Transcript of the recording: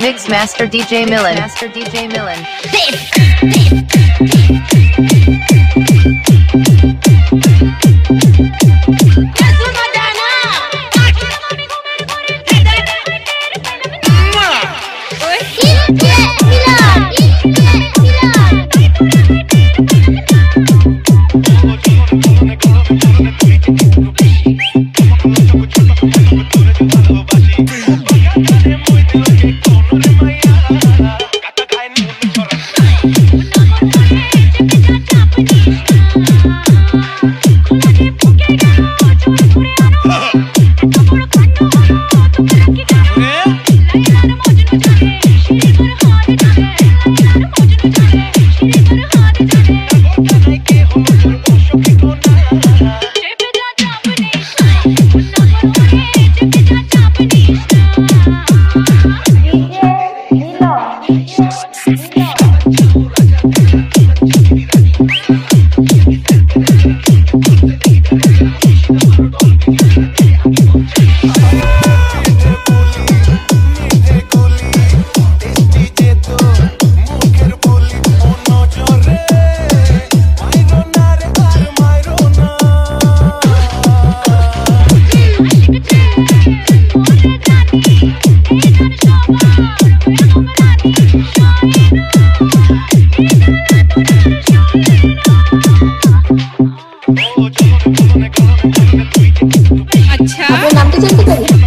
Mix Master DJ Millen. Master DJ Millen. Woo!